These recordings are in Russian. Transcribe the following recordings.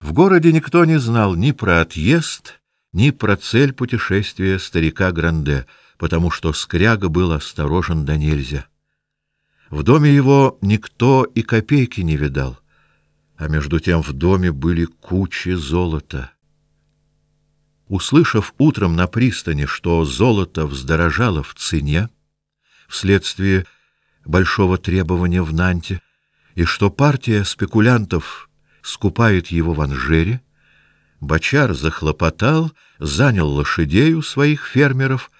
В городе никто не знал ни про отъезд, ни про цель путешествия старика Гранде, потому что Скряга был осторожен до нельзя. В доме его никто и копейки не видал, а между тем в доме были кучи золота. Услышав утром на пристани, что золото вздорожало в цене вследствие большого требования в Нанте, и что партия спекулянтов скупает его в Анжере, Бочар захлопотал, занял лошадей у своих фермеров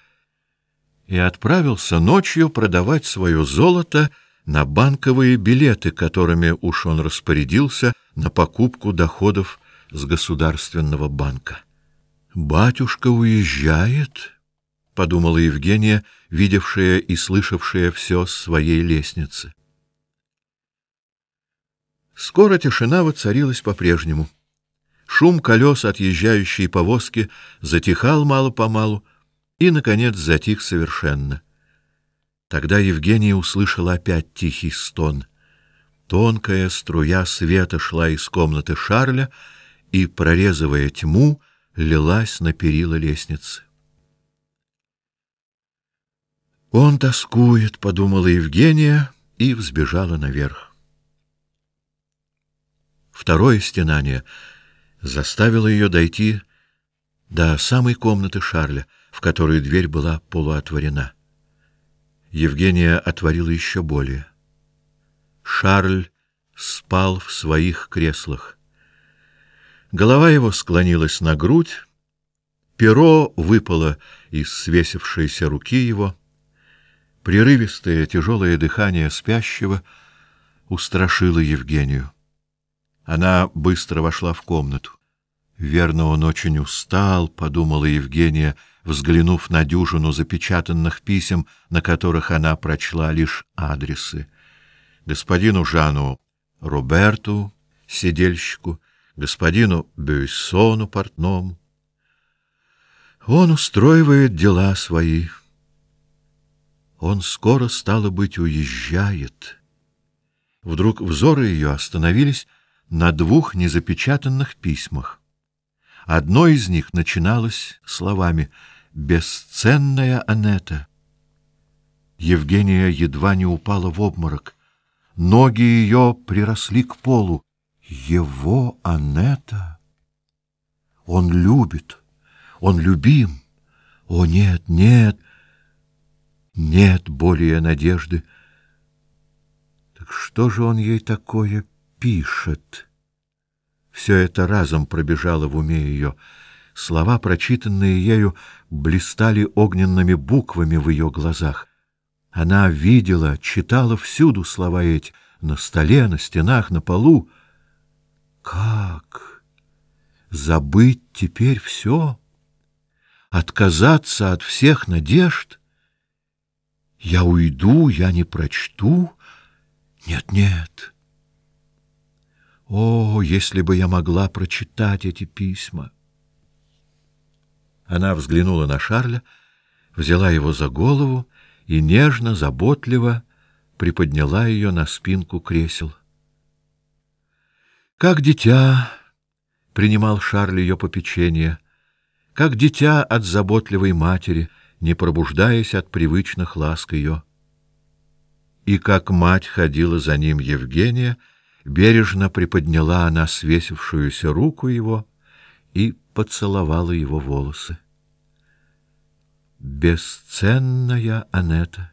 и отправился ночью продавать свое золото на банковые билеты, которыми уж он распорядился на покупку доходов с государственного банка. Батюшка уезжает, подумала Евгения, видевшая и слышавшая все с своей лестницы. Скоро тишина воцарилась по-прежнему. Шум колес отъезжающей повозки затихал мало-помалу и наконец затих совершенно. Тогда Евгения услышала опять тихий стон. Тонкая струя света шла из комнаты Шарля и, прорезывая тьму, лилась на перила лестницы. Он тоскует, подумала Евгения и взбежала наверх. Второе стенание заставило ее дойти до самой комнаты Шарля, в которой дверь была полуотворена. Евгения отворила еще более. Шарль спал в своих креслах. Голова его склонилась на грудь, перо выпало из свесившейся руки его. Прерывистое тяжелое дыхание спящего устрашило Евгению. Она быстро вошла в комнату. Верно, он очень устал, подумала Евгения, взглянув на дюжину запечатанных писем, на которых она прочла лишь адресы: господину Жану Роберту, сидельщику, господину Бюйсону портному. Он устраивает дела свои. Он скоро стало быть уезжает. Вдруг взоры ее остановились на двух незапечатанных письмах. Одно из них начиналось словами: "Бесценная Анетта". Евгения едва не упала в обморок. Ноги ее приросли к полу. Его Анетта. Он любит. Он любим. О нет, нет. Нет более надежды. Так что же он ей такое пишет? Все это разом пробежало в уме ее. Слова, прочитанные ею, блистали огненными буквами в ее глазах. Она видела, читала всюду слова эти, на столе, на стенах, на полу. Как забыть теперь все? Отказаться от всех надежд? Я уйду, я не прочту. Нет, нет. О, если бы я могла прочитать эти письма. Она взглянула на Шарля, взяла его за голову и нежно, заботливо приподняла ее на спинку кресел. Как дитя принимал Шарль ее попечение, как дитя от заботливой матери не пробуждаясь от привычных ласк ее. И как мать ходила за ним Евгения, бережно приподняла она свесившуюся руку его и поцеловала его волосы. Бесценная Анетта.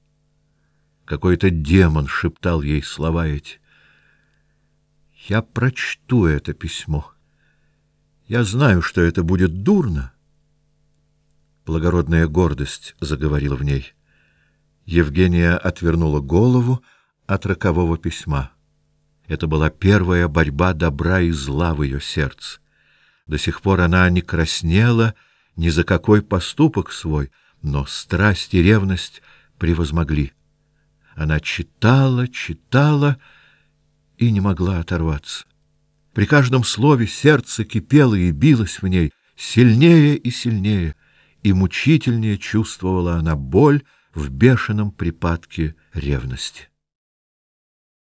Какой-то демон шептал ей слова эти. Я прочту это письмо. Я знаю, что это будет дурно, Благородная гордость заговорила в ней. Евгения отвернула голову от рокового письма. Это была первая борьба добра и зла в ее сердце. До сих пор она не краснела ни за какой поступок свой, но страсть и ревность превозмогли. Она читала, читала и не могла оторваться. При каждом слове сердце кипело и билось в ней сильнее и сильнее и мучительнее чувствовала она боль в бешеном припадке ревности.